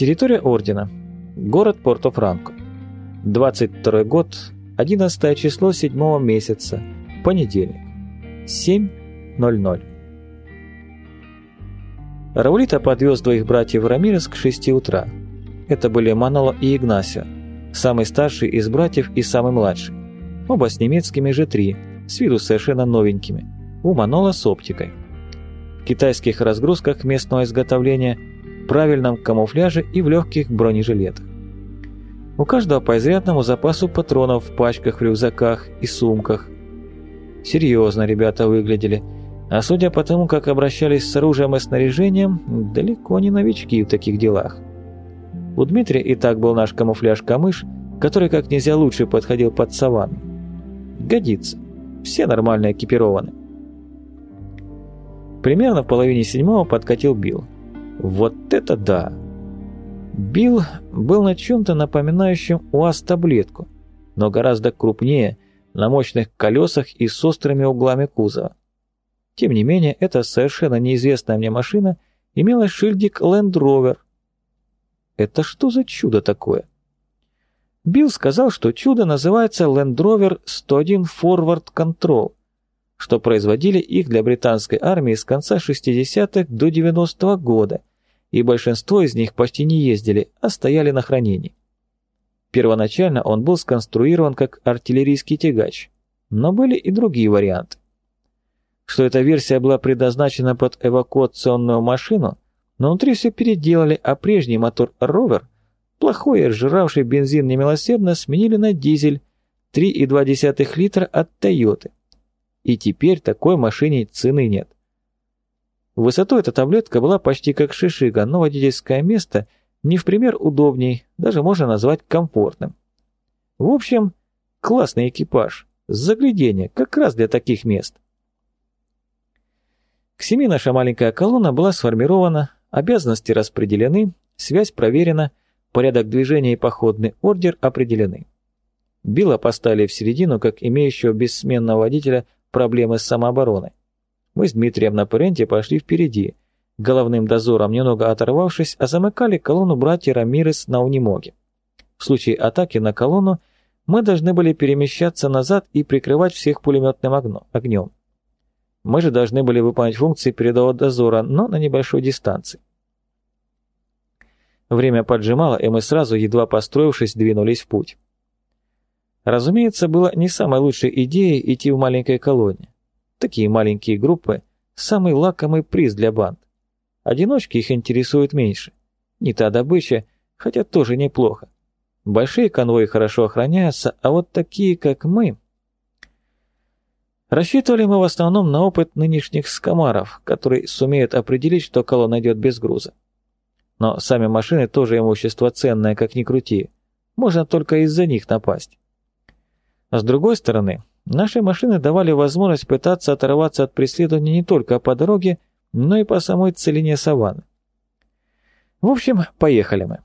Территория Ордена. Город Порто-Франко. 22 год, 11 число 7 месяца, понедельник. 7.00. Раулита подвез двоих братьев Рамирес к 6 утра. Это были Маноло и Игнасио, самый старший из братьев и самый младший. Оба с немецкими же 3 с виду совершенно новенькими. У Манола с оптикой. В китайских разгрузках местного изготовления, правильном камуфляже и в легких бронежилетах. У каждого по изрядному запасу патронов в пачках, в рюкзаках и сумках. Серьезно ребята выглядели, а судя по тому, как обращались с оружием и снаряжением, далеко не новички в таких делах. У Дмитрия и так был наш камуфляж-камыш, который как нельзя лучше подходил под саванну. Годится. Все нормально экипированы. Примерно в половине седьмого подкатил Билл. Вот это да! Билл был на чем-то напоминающем УАЗ-таблетку, но гораздо крупнее, на мощных колесах и с острыми углами кузова. Тем не менее, эта совершенно неизвестная мне машина имела шильдик Land Rover. Это что за чудо такое? Билл сказал, что чудо называется Land Rover 101 Forward Control, что производили их для британской армии с конца 60-х до 90-го года, и большинство из них почти не ездили, а стояли на хранении. Первоначально он был сконструирован как артиллерийский тягач, но были и другие варианты. Что эта версия была предназначена под эвакуационную машину, но внутри все переделали, а прежний мотор «Ровер» Плохой и ржиравший бензин немилосердно сменили на дизель 3,2 литра от Тойоты. И теперь такой машине цены нет. В высоту эта таблетка была почти как шишига, но водительское место не в пример удобней, даже можно назвать комфортным. В общем, классный экипаж, заглядение, как раз для таких мест. К семи наша маленькая колонна была сформирована, обязанности распределены, связь проверена, Порядок движения и походный ордер определены. Билла поставили в середину, как имеющего бессменного водителя проблемы с самообороной. Мы с Дмитрием на Паренте пошли впереди, головным дозором немного оторвавшись, а замыкали колонну братья Рамирес на Унимоге. В случае атаки на колонну мы должны были перемещаться назад и прикрывать всех пулеметным огнем. Мы же должны были выполнять функции передового дозора, но на небольшой дистанции. Время поджимало, и мы сразу, едва построившись, двинулись в путь. Разумеется, было не самой лучшей идеей идти в маленькой колонне. Такие маленькие группы – самый лакомый приз для банд. Одиночки их интересуют меньше. Не та добыча, хотя тоже неплохо. Большие конвои хорошо охраняются, а вот такие, как мы... Рассчитывали мы в основном на опыт нынешних скамаров, которые сумеют определить, что колонна идет без груза. Но сами машины тоже имущество ценное, как ни крути. Можно только из-за них напасть. С другой стороны, наши машины давали возможность пытаться оторваться от преследования не только по дороге, но и по самой целине саванны. В общем, поехали мы.